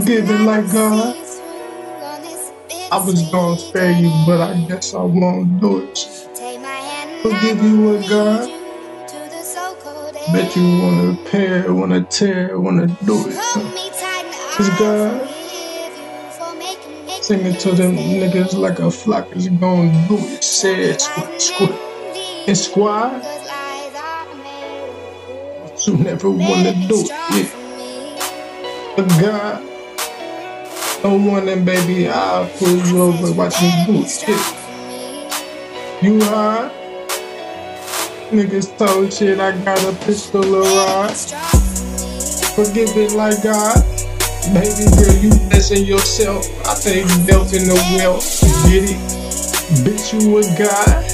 Forgiving like God. I was gonna spare you, but I guess I won't do it. Forgive you with God. Bet you wanna pair, wanna tear, wanna do it. Cause God singing to them niggas like a flock is gonna do it. Said squat, squat, and squad. But you never wanna do it. Yeah. But God, no and baby, I'll pull you over, watch me it. You hard? Niggas told shit, I got a pistol or rod. Forgive it like God. Baby girl, you blessing yourself. I think you dealt in the well. Get it? Bitch, you a god.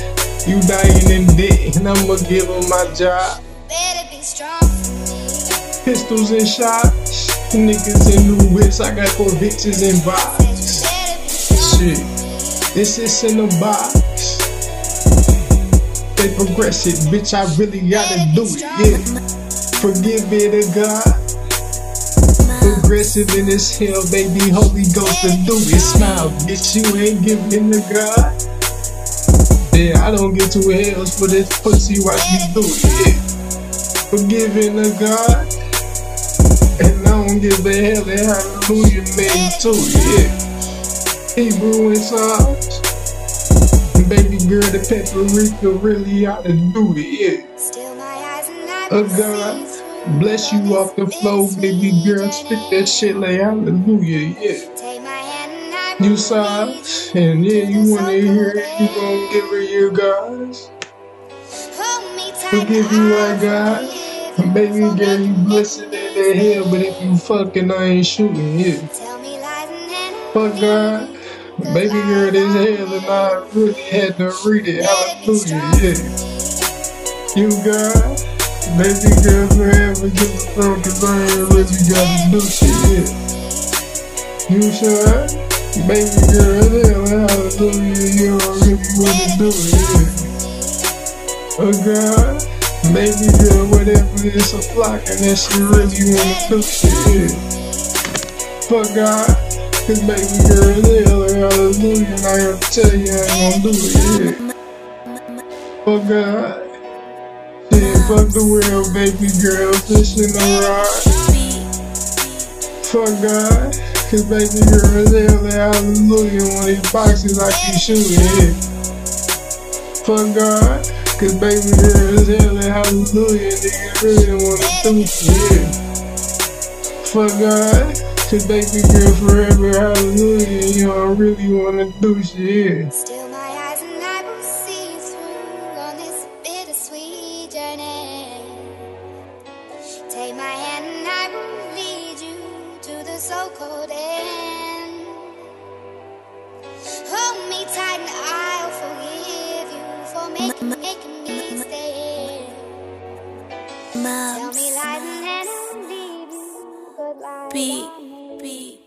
You dying in debt, and I'ma give him my job. Better be strong. Pistols and shots. Niggas in new whips. I got four bitches and vibes. Shit. This is in the box. They progress it, bitch. I really gotta do it, yeah. Forgive it to God. Progressive in this hell, baby. Holy Ghost to do it. Smile, bitch. You ain't giving to God. Yeah, I don't get two hells for this pussy. Watch me do it. Yeah. Forgiving to God. And give a hell and hallelujah, man, too. Yeah. Hebrew and Psalms. Baby girl, the paprika really ought to do it, yeah. A oh, God. Bless you off the floor, baby girl. Spit that shit like hallelujah, yeah. You saw and yeah, you wanna hear it, you gon' give her your guys. Forgive you, I Baby girl, you blessed in the hell, but if you fucking, I ain't shooting, yeah. Fuck God. Baby girl, this hell, and I really had to read it, hallelujah, yeah. You God. Baby girl forever give a fuck cause I ain't you gotta do shit yet. You sure? Baby girl, hell, and hallelujah, you don't really wanna do it yet. Oh God, baby girl, whatever, it's a flock and that she really wanna do shit. Fuck God, cause baby girl, hell, hallelujah, and I gotta tell you I ain't gonna do it yet. Fuck God. Yeah, fuck the world, baby girl, fish in the rod. Fuck God, cause baby girl, hell, hallelujah, when these boxes like you shooting. Fuck God, cause baby girl, hell, hallelujah, nigga really wanna do shit. Fuck God, cause baby girl, forever, hallelujah, you don't really wanna do shit. Still my eyes and I will see you through on this bittersweet journey. Take my hand and I will lead you to the so-called end. Hold me tight and I'll forgive you for making, making me stay. Moms. Tell me lies and then I'm leaving. Good